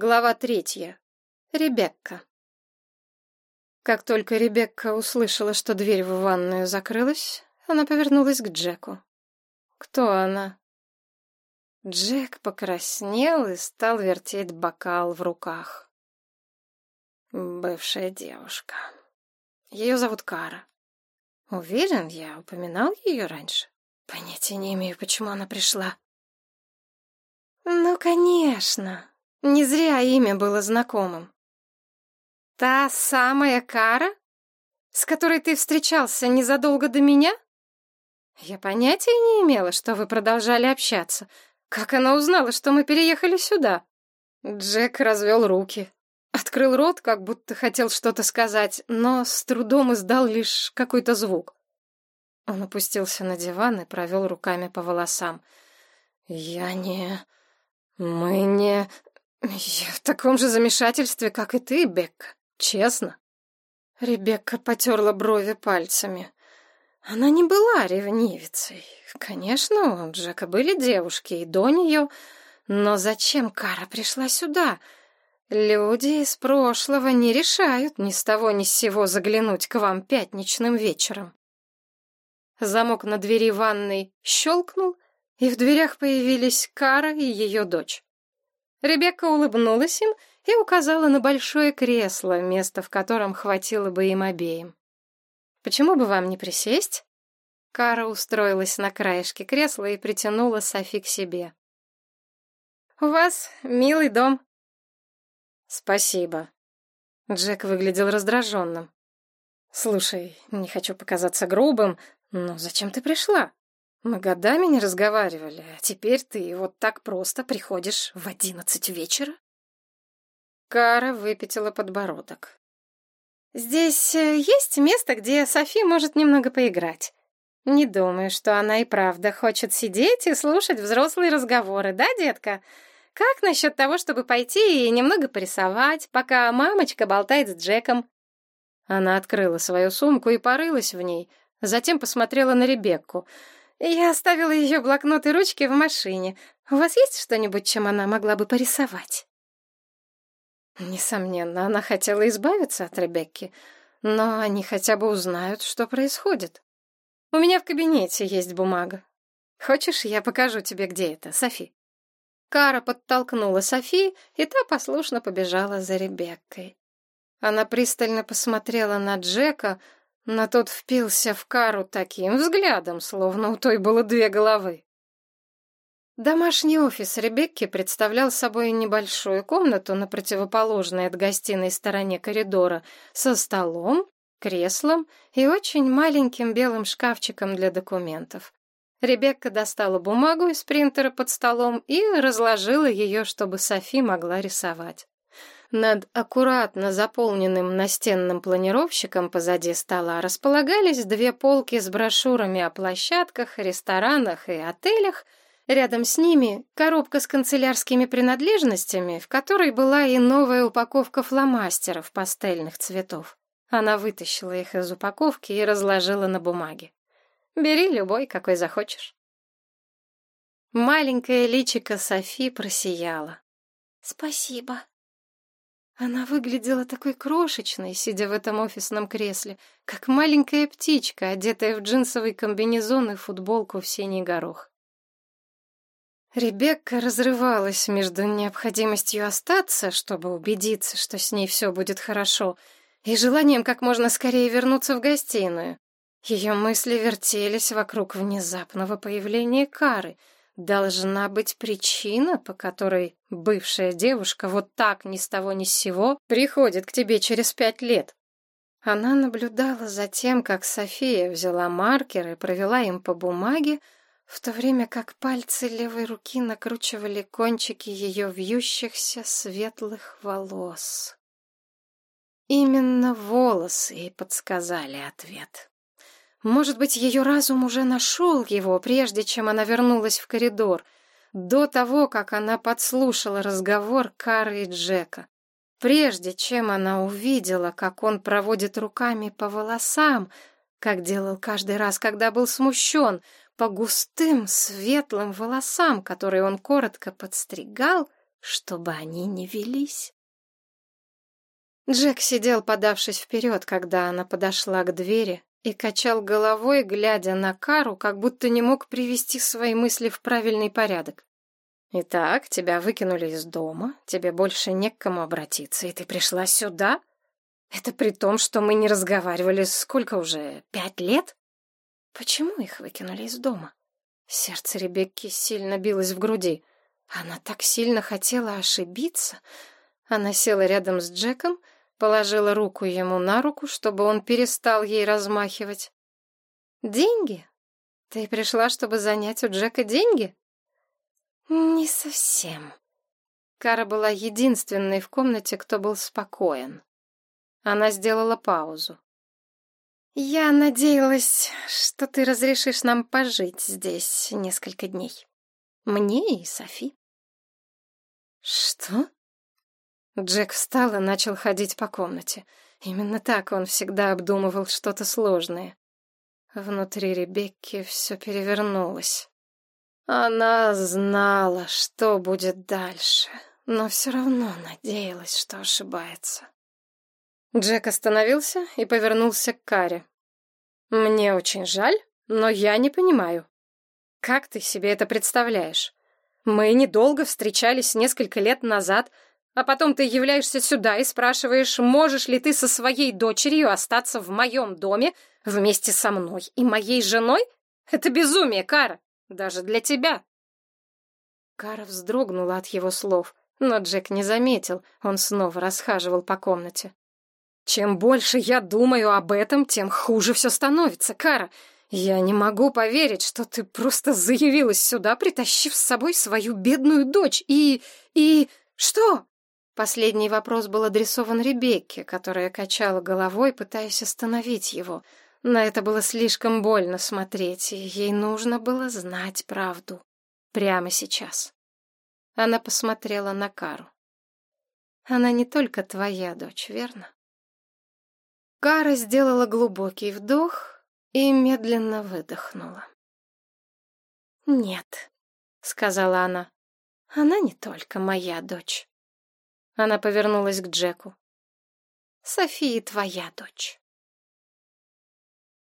Глава третья. Ребекка. Как только Ребекка услышала, что дверь в ванную закрылась, она повернулась к Джеку. Кто она? Джек покраснел и стал вертеть бокал в руках. Бывшая девушка. Ее зовут Кара. Уверен, я упоминал ее раньше. Понятия не имею, почему она пришла. Ну, конечно. Не зря имя было знакомым. Та самая Кара, с которой ты встречался незадолго до меня? Я понятия не имела, что вы продолжали общаться. Как она узнала, что мы переехали сюда? Джек развел руки. Открыл рот, как будто хотел что-то сказать, но с трудом издал лишь какой-то звук. Он опустился на диван и провел руками по волосам. «Я не... Мы не... «Я в таком же замешательстве, как и ты, Бекка, честно». Ребекка потерла брови пальцами. Она не была ревнивицей. Конечно, у Джека были девушки и до нее, но зачем Кара пришла сюда? Люди из прошлого не решают ни с того ни с сего заглянуть к вам пятничным вечером. Замок на двери ванной щелкнул, и в дверях появились Кара и ее дочь. Ребекка улыбнулась им и указала на большое кресло, место в котором хватило бы им обеим. «Почему бы вам не присесть?» Кара устроилась на краешке кресла и притянула Софи к себе. «У вас милый дом». «Спасибо». Джек выглядел раздраженным. «Слушай, не хочу показаться грубым, но зачем ты пришла?» Мы годами не разговаривали, а теперь ты вот так просто приходишь в одиннадцать вечера? Кара выпятила подбородок. Здесь э, есть место, где Софи может немного поиграть. Не думаю, что она и правда хочет сидеть и слушать взрослые разговоры, да, детка? Как насчет того, чтобы пойти и немного порисовать, пока мамочка болтает с Джеком? Она открыла свою сумку и порылась в ней, затем посмотрела на Ребекку — я оставила ее блокнот и ручки в машине. У вас есть что-нибудь, чем она могла бы порисовать? Несомненно, она хотела избавиться от Ребекки, но они хотя бы узнают, что происходит. У меня в кабинете есть бумага. Хочешь, я покажу тебе, где это, Софи? Кара подтолкнула Софи, и та послушно побежала за Ребеккой. Она пристально посмотрела на Джека, но тот впился в Кару таким взглядом, словно у той было две головы. Домашний офис Ребекки представлял собой небольшую комнату на противоположной от гостиной стороне коридора со столом, креслом и очень маленьким белым шкафчиком для документов. Ребекка достала бумагу из принтера под столом и разложила ее, чтобы Софи могла рисовать. Над аккуратно заполненным настенным планировщиком позади стола располагались две полки с брошюрами о площадках, ресторанах и отелях. Рядом с ними коробка с канцелярскими принадлежностями, в которой была и новая упаковка фломастеров пастельных цветов. Она вытащила их из упаковки и разложила на бумаге. «Бери любой, какой захочешь». Маленькое личико Софи просияло. «Спасибо», она выглядела такой крошечной, сидя в этом офисном кресле, как маленькая птичка, одетая в джинсовый комбинезон и футболку в синий горох. Ребекка разрывалась между необходимостью остаться, чтобы убедиться, что с ней все будет хорошо, и желанием как можно скорее вернуться в гостиную. Ее мысли вертелись вокруг внезапного появления Кары — Должна быть причина, по которой бывшая девушка вот так ни с того ни с сего приходит к тебе через пять лет. Она наблюдала за тем, как София взяла маркер и провела им по бумаге, в то время как пальцы левой руки накручивали кончики ее вьющихся светлых волос. Именно волосы ей подсказали ответ. Может быть, ее разум уже нашел его, прежде чем она вернулась в коридор, до того, как она подслушала разговор Кары и Джека. Прежде чем она увидела, как он проводит руками по волосам, как делал каждый раз, когда был смущен, по густым светлым волосам, которые он коротко подстригал, чтобы они не велись. Джек сидел, подавшись вперед, когда она подошла к двери, и качал головой, глядя на Кару, как будто не мог привести свои мысли в правильный порядок. «Итак, тебя выкинули из дома, тебе больше не к кому обратиться, и ты пришла сюда? Это при том, что мы не разговаривали сколько уже, пять лет? Почему их выкинули из дома?» Сердце Ребекки сильно билось в груди. Она так сильно хотела ошибиться. Она села рядом с Джеком, положила руку ему на руку, чтобы он перестал ей размахивать. «Деньги? Ты пришла, чтобы занять у Джека деньги?» «Не совсем». Кара была единственной в комнате, кто был спокоен. Она сделала паузу. «Я надеялась, что ты разрешишь нам пожить здесь несколько дней. Мне и Софи». «Что?» Джек встал и начал ходить по комнате. Именно так он всегда обдумывал что-то сложное. Внутри Ребекки все перевернулось. Она знала, что будет дальше, но все равно надеялась, что ошибается. Джек остановился и повернулся к Каре. «Мне очень жаль, но я не понимаю. Как ты себе это представляешь? Мы недолго встречались несколько лет назад, а потом ты являешься сюда и спрашиваешь, можешь ли ты со своей дочерью остаться в моем доме вместе со мной и моей женой? Это безумие, Кара, даже для тебя. Кара вздрогнула от его слов, но Джек не заметил, он снова расхаживал по комнате. Чем больше я думаю об этом, тем хуже все становится, Кара. Я не могу поверить, что ты просто заявилась сюда, притащив с собой свою бедную дочь. И... и... что? Последний вопрос был адресован Ребекке, которая качала головой, пытаясь остановить его. На это было слишком больно смотреть, и ей нужно было знать правду. Прямо сейчас. Она посмотрела на Кару. Она не только твоя дочь, верно? Кара сделала глубокий вдох и медленно выдохнула. «Нет», — сказала она, — «она не только моя дочь». Она повернулась к Джеку. «София твоя дочь».